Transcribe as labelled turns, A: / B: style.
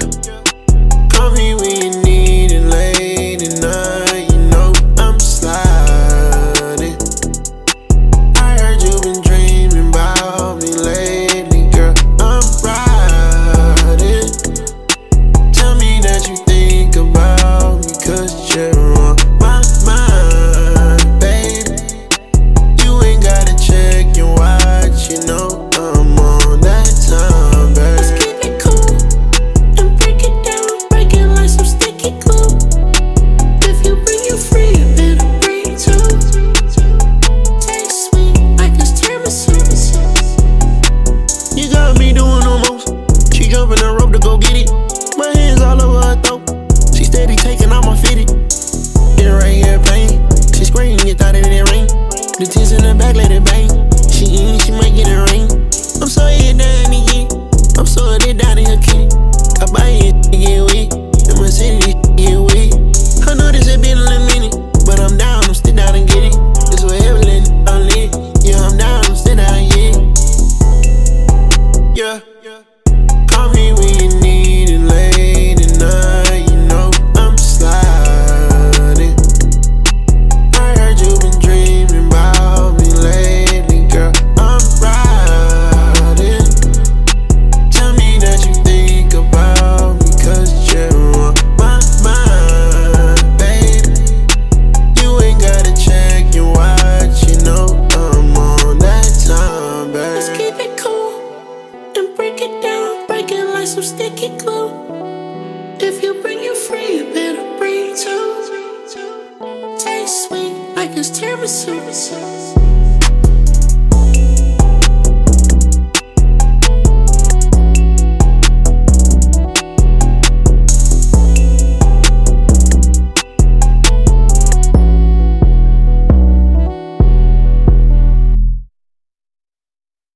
A: yeah. The tins in the back, let it bang. She in, she might get a ring. I'm sorry. sticky glue. If you bring your free, you better bring two. Taste sweet like it's tiramisu.